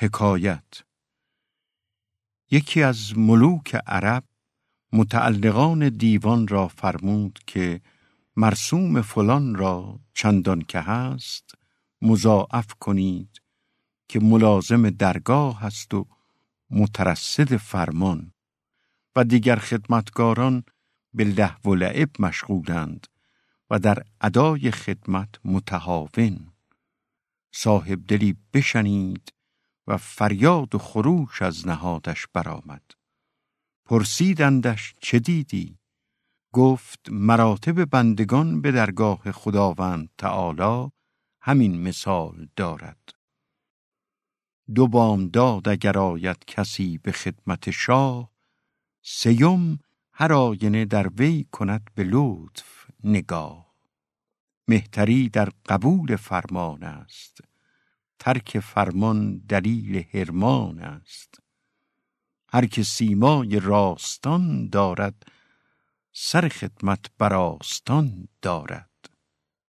حکایت. یکی از ملوک عرب متعلقان دیوان را فرمود که مرسوم فلان را چندان که هست مضاعف کنید که ملازم درگاه هست و مترصد فرمان و دیگر خدمتگاران به لهو و لعب مشغولند و در ادای خدمت متهاون. صاحب دلی بشنید و فریاد و خروش از نهادش برآمد. پرسیدندش چه دیدی؟ گفت مراتب بندگان به درگاه خداوند تعالی همین مثال دارد. دو بامداد اگر آید کسی به خدمت شاه سیم هر آینه در وی کند به لطف نگاه. مهتری در قبول فرمان است. ترک فرمان دلیل حرمان است. هر که سیمای راستان دارد سر خدمت بر آستان دارد.